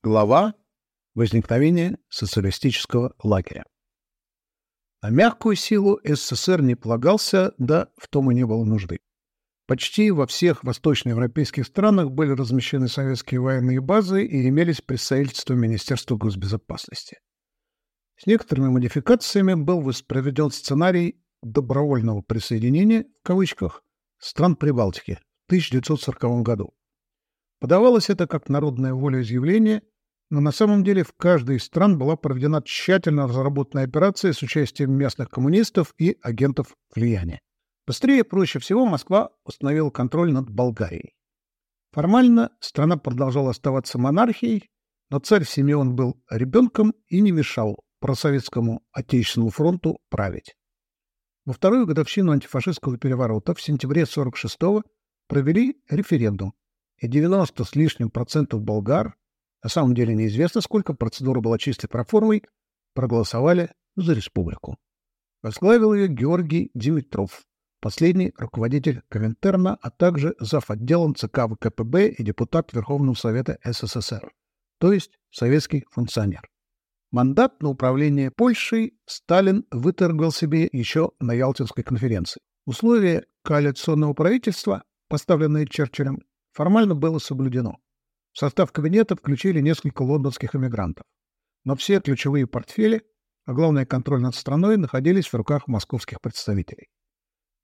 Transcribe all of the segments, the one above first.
Глава возникновения социалистического лагеря. На мягкую силу СССР не полагался, да в том и не было нужды. Почти во всех восточноевропейских странах были размещены советские военные базы и имелись представительства Министерства госбезопасности. С некоторыми модификациями был воспроизведен сценарий добровольного присоединения, в кавычках, стран Прибалтики в 1940 году. Подавалось это как народное волеизъявление, но на самом деле в каждой из стран была проведена тщательно разработанная операция с участием местных коммунистов и агентов влияния. Быстрее и проще всего Москва установила контроль над Болгарией. Формально страна продолжала оставаться монархией, но царь Симеон был ребенком и не мешал просоветскому Отечественному фронту править. Во вторую годовщину антифашистского переворота в сентябре 46-го провели референдум, и 90 с лишним процентов болгар, на самом деле неизвестно сколько, процедура была чистой проформой, проголосовали за республику. Возглавил ее Георгий Димитров, последний руководитель Коминтерна, а также зав. отделом ЦК ВКПБ и депутат Верховного Совета СССР, то есть советский функционер. Мандат на управление Польшей Сталин выторговал себе еще на Ялтинской конференции. Условия коалиционного правительства, поставленные Черчиллем, формально было соблюдено. В состав кабинета включили несколько лондонских эмигрантов. Но все ключевые портфели, а главное контроль над страной, находились в руках московских представителей.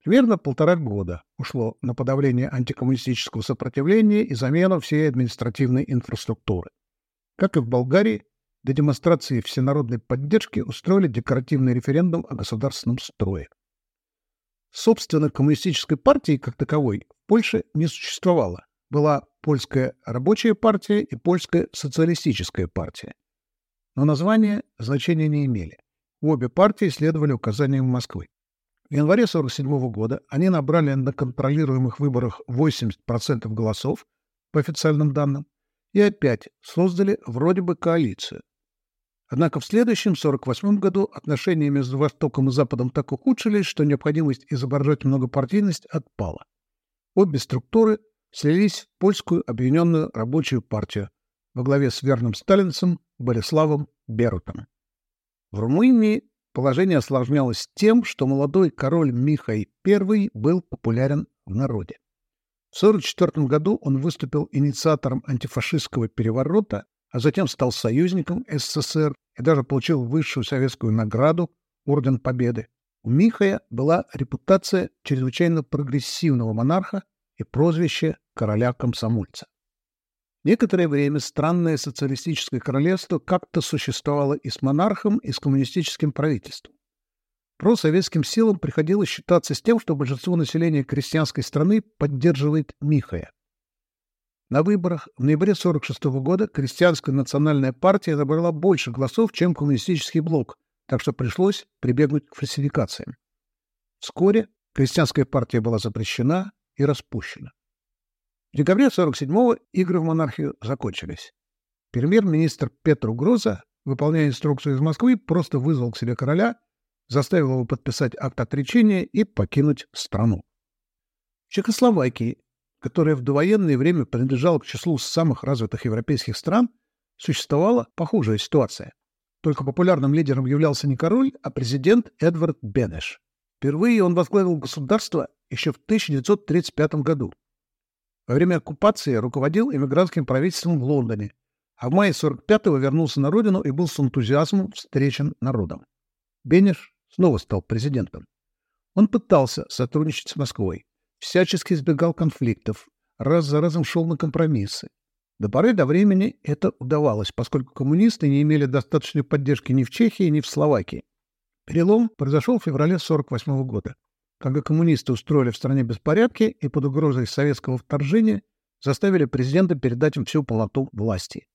Примерно полтора года ушло на подавление антикоммунистического сопротивления и замену всей административной инфраструктуры. Как и в Болгарии, до демонстрации всенародной поддержки устроили декоративный референдум о государственном строе. Собственно, коммунистической партии как таковой в Польше не существовало, была Польская рабочая партия и Польская социалистическая партия. Но названия значения не имели. Обе партии следовали указаниям Москвы. В январе 1947 года они набрали на контролируемых выборах 80% голосов, по официальным данным, и опять создали вроде бы коалицию. Однако в следующем, 1948 году, отношения между Востоком и Западом так ухудшились, что необходимость изображать многопартийность отпала. Обе структуры слились в польскую объединенную рабочую партию во главе с верным сталинцем Бориславом Берутом. В Румынии положение осложнялось тем, что молодой король Михай I был популярен в народе. В 1944 году он выступил инициатором антифашистского переворота, а затем стал союзником СССР и даже получил высшую советскую награду Орден Победы. У Михая была репутация чрезвычайно прогрессивного монарха и прозвище короля-комсомольца. Некоторое время странное социалистическое королевство как-то существовало и с монархом, и с коммунистическим правительством. Просоветским силам приходилось считаться с тем, что большинство населения крестьянской страны поддерживает Михая. На выборах в ноябре 1946 года крестьянская национальная партия набрала больше голосов, чем коммунистический блок, так что пришлось прибегнуть к фальсификациям. Вскоре крестьянская партия была запрещена и распущена. В декабре 47-го игры в монархию закончились. Премьер-министр Петр Угроза, выполняя инструкцию из Москвы, просто вызвал к себе короля, заставил его подписать акт отречения и покинуть страну. В Чехословакии, которая в довоенное время принадлежала к числу самых развитых европейских стран, существовала похожая ситуация. Только популярным лидером являлся не король, а президент Эдвард Бенеш. Впервые он возглавил государство еще в 1935 году. Во время оккупации руководил эмигрантским правительством в Лондоне, а в мае 45-го вернулся на родину и был с энтузиазмом встречен народом. Бенеш снова стал президентом. Он пытался сотрудничать с Москвой, всячески избегал конфликтов, раз за разом шел на компромиссы. До поры до времени это удавалось, поскольку коммунисты не имели достаточной поддержки ни в Чехии, ни в Словакии. Перелом произошел в феврале 1948 года когда коммунисты устроили в стране беспорядки и под угрозой советского вторжения заставили президента передать им всю полноту власти.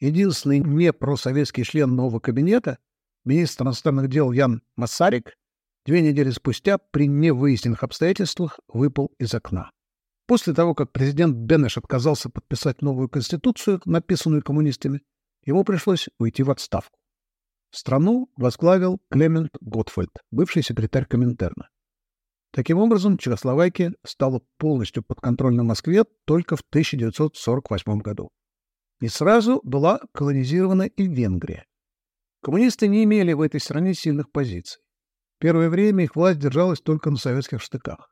Единственный не просоветский член нового кабинета, министр иностранных дел Ян Массарик, две недели спустя при невыясненных обстоятельствах выпал из окна. После того, как президент Бенеш отказался подписать новую конституцию, написанную коммунистами, ему пришлось уйти в отставку. Страну возглавил Клемент Готфольд, бывший секретарь Коминтерна. Таким образом, Чехословакия стала полностью подконтрольна Москве только в 1948 году. Не сразу была колонизирована и Венгрия. Коммунисты не имели в этой стране сильных позиций. Первое время их власть держалась только на советских штыках.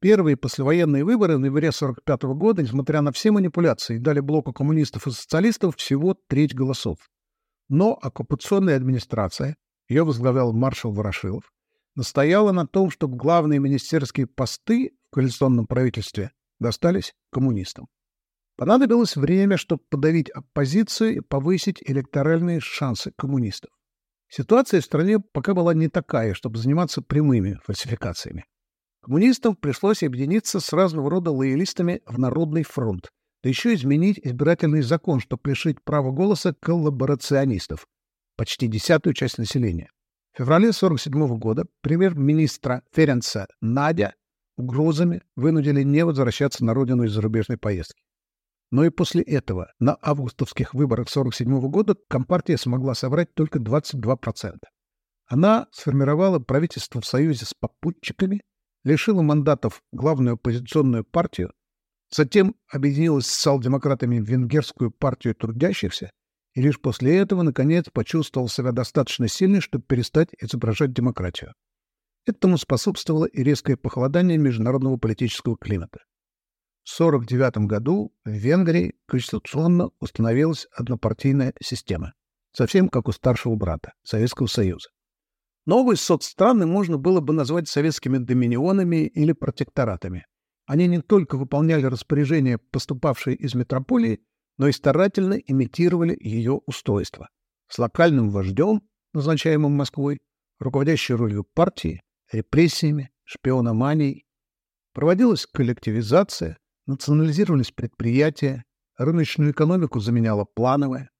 Первые послевоенные выборы в ноябре 1945 года, несмотря на все манипуляции, дали блоку коммунистов и социалистов всего треть голосов. Но оккупационная администрация, ее возглавлял маршал Ворошилов, настояла на том, чтобы главные министерские посты в коалиционном правительстве достались коммунистам. Понадобилось время, чтобы подавить оппозицию и повысить электоральные шансы коммунистов. Ситуация в стране пока была не такая, чтобы заниматься прямыми фальсификациями. Коммунистам пришлось объединиться с разного рода лоялистами в Народный фронт, да еще изменить избирательный закон, чтобы лишить права голоса коллаборационистов, почти десятую часть населения. В феврале 1947 года премьер-министра Ференца Надя угрозами вынудили не возвращаться на родину из зарубежной поездки. Но и после этого на августовских выборах 1947 года Компартия смогла собрать только 22%. Она сформировала правительство в союзе с попутчиками лишила мандатов главную оппозиционную партию, затем объединилась с социал-демократами в Венгерскую партию трудящихся и лишь после этого, наконец, почувствовал себя достаточно сильной, чтобы перестать изображать демократию. Этому способствовало и резкое похолодание международного политического климата. В 1949 году в Венгрии конституционно установилась однопартийная система, совсем как у старшего брата Советского Союза. Новые соцстраны можно было бы назвать советскими доминионами или протекторатами. Они не только выполняли распоряжения, поступавшие из метрополии, но и старательно имитировали ее устройство. С локальным вождем, назначаемым Москвой, руководящей ролью партии, репрессиями, шпиономанией. Проводилась коллективизация, национализировались предприятия, рыночную экономику заменяла плановая.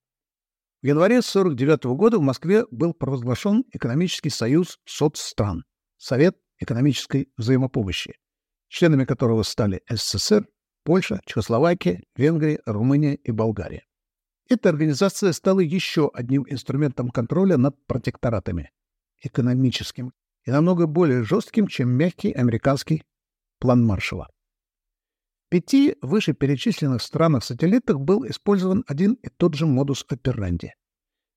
В январе 1949 года в Москве был провозглашен Экономический союз соцстран, Совет экономической взаимопомощи, членами которого стали СССР, Польша, Чехословакия, Венгрия, Румыния и Болгария. Эта организация стала еще одним инструментом контроля над протекторатами, экономическим и намного более жестким, чем мягкий американский план Маршалла. В пяти вышеперечисленных странах-сателлитах был использован один и тот же модус операнди.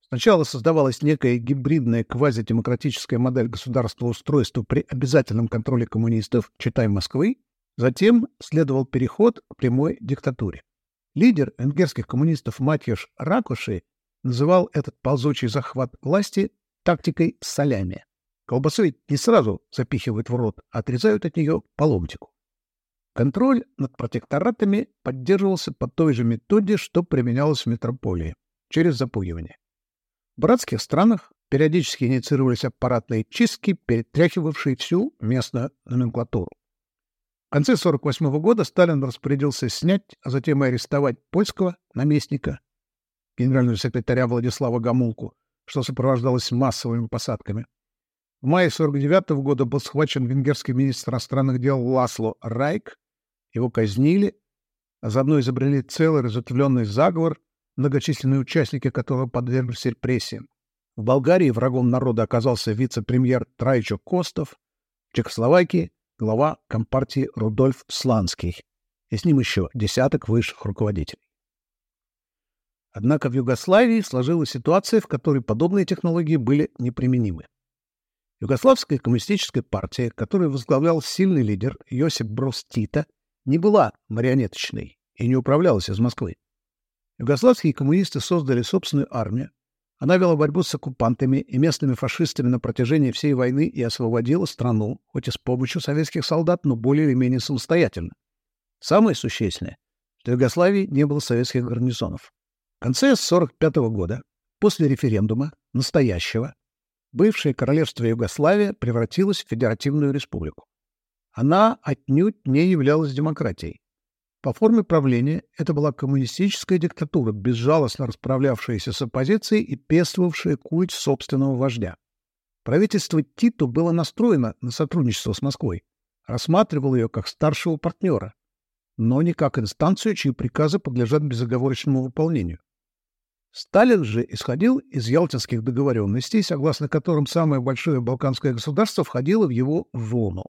Сначала создавалась некая гибридная квазидемократическая модель государственного устройства при обязательном контроле коммунистов, читай Москвы, затем следовал переход к прямой диктатуре. Лидер венгерских коммунистов Матьеш Ракуши называл этот ползучий захват власти тактикой солями. Колбасу ведь не сразу запихивают в рот, а отрезают от нее по ломтику. Контроль над протекторатами поддерживался по той же методе, что применялось в метрополии, через запугивание. В братских странах периодически инициировались аппаратные чистки, перетряхивавшие всю местную номенклатуру. Конце 1948 года Сталин распорядился снять, а затем и арестовать польского наместника, генерального секретаря Владислава Гамулку, что сопровождалось массовыми посадками. В мае 1949 года был схвачен венгерский министр иностранных дел Ласло Райк. Его казнили, а заодно изобрели целый разветвленный заговор, многочисленные участники которого подверглись репрессиям. В Болгарии врагом народа оказался вице-премьер Трайчо Костов, в Чехословакии — глава Компартии Рудольф Сланский, и с ним еще десяток высших руководителей. Однако в Югославии сложилась ситуация, в которой подобные технологии были неприменимы. Югославская коммунистическая партия, которую возглавлял сильный лидер Йосип Брос Тита, не была марионеточной и не управлялась из Москвы. Югославские коммунисты создали собственную армию. Она вела борьбу с оккупантами и местными фашистами на протяжении всей войны и освободила страну, хоть и с помощью советских солдат, но более или менее самостоятельно. Самое существенное, что в Югославии не было советских гарнизонов. В конце 1945 года, после референдума, настоящего, бывшее королевство Югославия превратилось в федеративную республику. Она отнюдь не являлась демократией. По форме правления это была коммунистическая диктатура, безжалостно расправлявшаяся с оппозицией и пестовавшая культ собственного вождя. Правительство Титу было настроено на сотрудничество с Москвой, рассматривало ее как старшего партнера, но не как инстанцию, чьи приказы подлежат безоговорочному выполнению. Сталин же исходил из ялтинских договоренностей, согласно которым самое большое балканское государство входило в его зону.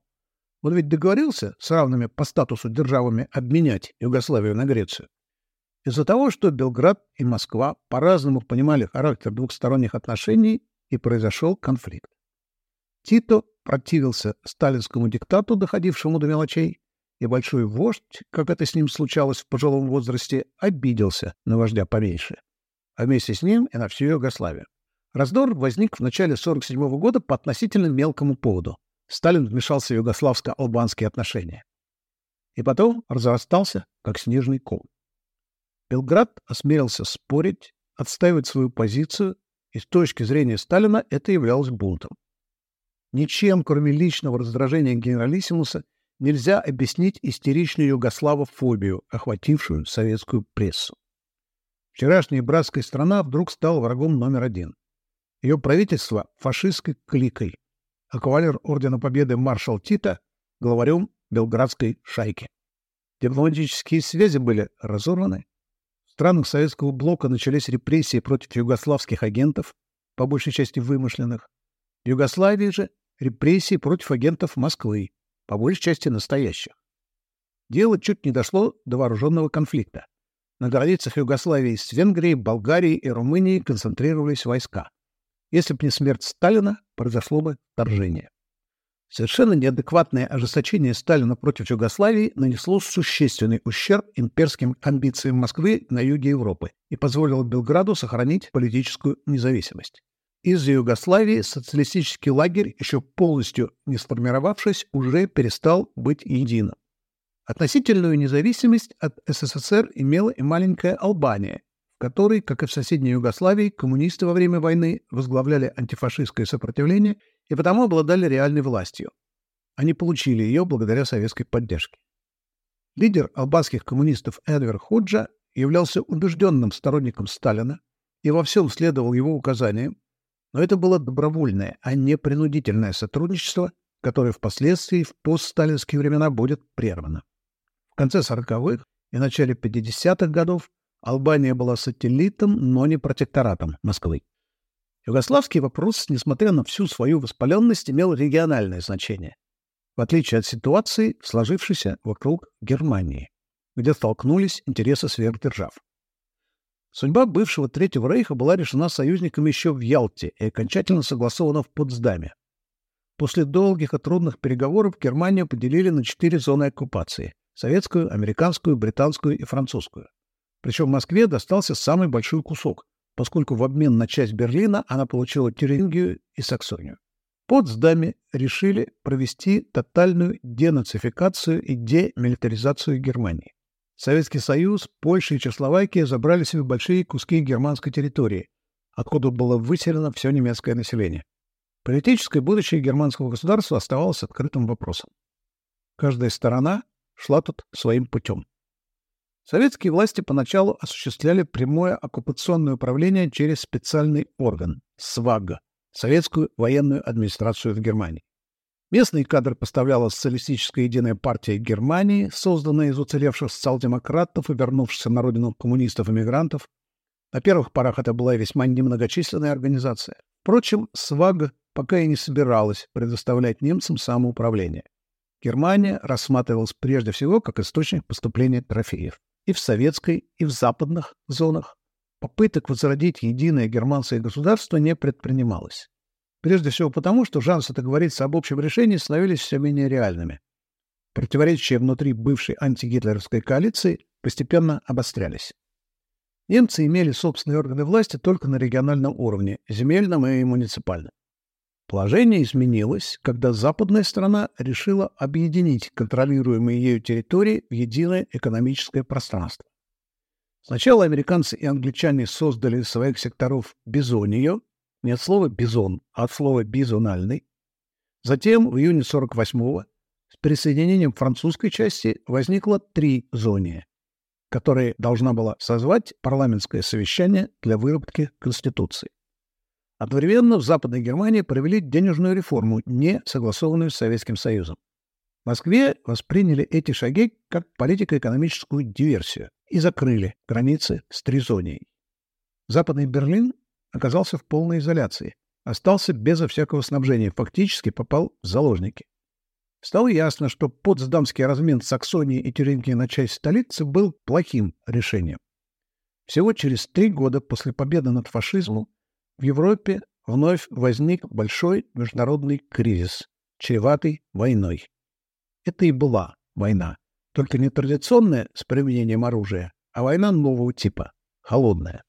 Он ведь договорился с равными по статусу державами обменять Югославию на Грецию. Из-за того, что Белград и Москва по-разному понимали характер двухсторонних отношений, и произошел конфликт. Тито противился сталинскому диктату, доходившему до мелочей, и большой вождь, как это с ним случалось в пожилом возрасте, обиделся на вождя поменьше, а вместе с ним и на всю Югославию. Раздор возник в начале 1947 года по относительно мелкому поводу. Сталин вмешался в югославско-албанские отношения. И потом разрастался, как снежный ком. Белград осмелился спорить, отстаивать свою позицию, и с точки зрения Сталина это являлось бунтом. Ничем, кроме личного раздражения генералиссимуса, нельзя объяснить истеричную югославофобию, охватившую советскую прессу. Вчерашняя братская страна вдруг стала врагом номер один. Ее правительство — фашистской кликой, а кавалер Ордена Победы маршал Тита — главарем белградской шайки. Дипломатические связи были разорваны. В странах советского блока начались репрессии против югославских агентов, по большей части вымышленных. В Югославии же репрессии против агентов Москвы, по большей части настоящих. Дело чуть не дошло до вооруженного конфликта. На границах Югославии с Венгрией, Болгарией и Румынией концентрировались войска. Если бы не смерть Сталина, произошло бы вторжение. Совершенно неадекватное ожесточение Сталина против Югославии нанесло существенный ущерб имперским амбициям Москвы на юге Европы и позволило Белграду сохранить политическую независимость. Из-за Югославии социалистический лагерь, еще полностью не сформировавшись, уже перестал быть единым. Относительную независимость от СССР имела и маленькая Албания, в которой, как и в соседней Югославии, коммунисты во время войны возглавляли антифашистское сопротивление и потому обладали реальной властью. Они получили ее благодаря советской поддержке. Лидер албанских коммунистов Эдвер Худжа являлся убежденным сторонником Сталина и во всем следовал его указаниям, но это было добровольное, а не принудительное сотрудничество, которое впоследствии в постсталинские времена будет прервано. В конце 40-х и начале 50-х годов Албания была сателлитом, но не протекторатом Москвы. Югославский вопрос, несмотря на всю свою воспаленность, имел региональное значение, в отличие от ситуации, сложившейся вокруг Германии, где столкнулись интересы сверхдержав. Судьба бывшего Третьего Рейха была решена союзниками еще в Ялте и окончательно согласована в Потсдаме. После долгих и трудных переговоров Германию поделили на четыре зоны оккупации – советскую, американскую, британскую и французскую. Причем Москве достался самый большой кусок, поскольку в обмен на часть Берлина она получила Тюрингию и Саксонию. В Потсдаме решили провести тотальную денацификацию и демилитаризацию Германии. Советский Союз, Польша и Чехословакия забрали себе большие куски германской территории, откуда было выселено все немецкое население. Политическое будущее германского государства оставалось открытым вопросом. Каждая сторона шла тут своим путем. Советские власти поначалу осуществляли прямое оккупационное управление через специальный орган – СВАГ – Советскую военную администрацию в Германии. Местный кадр поставляла социалистическая единая партия Германии, созданная из уцелевших социал-демократов и вернувшихся на родину коммунистов-эмигрантов. На первых порах это была весьма немногочисленная организация. Впрочем, СВАГ пока и не собиралась предоставлять немцам самоуправление. Германия рассматривалась прежде всего как источник поступления трофеев. И в советской, и в западных зонах попыток возродить единое германское государство не предпринималось. Прежде всего потому, что шансы договориться об общем решении становились все менее реальными. Противоречия внутри бывшей антигитлеровской коалиции постепенно обострялись. Немцы имели собственные органы власти только на региональном уровне, земельном и муниципальном. Положение изменилось, когда западная страна решила объединить контролируемые ею территории в единое экономическое пространство. Сначала американцы и англичане создали своих секторов бизонию, не от слова «бизон», а от слова «бизональный». Затем, в июне 48-го, с присоединением французской части возникло три зоны, которые должна была созвать парламентское совещание для выработки Конституции. Одновременно в Западной Германии провели денежную реформу, не согласованную с Советским Союзом. В Москве восприняли эти шаги как политико-экономическую диверсию и закрыли границы с Тризонией. Западный Берлин оказался в полной изоляции, остался безо всякого снабжения, фактически попал в заложники. Стало ясно, что потсдамский размен Саксонии и Тюрингии на часть столицы был плохим решением. Всего через три года после победы над фашизмом в Европе вновь возник большой международный кризис, чреватый войной. Это и была война, только не традиционная с применением оружия, а война нового типа, холодная.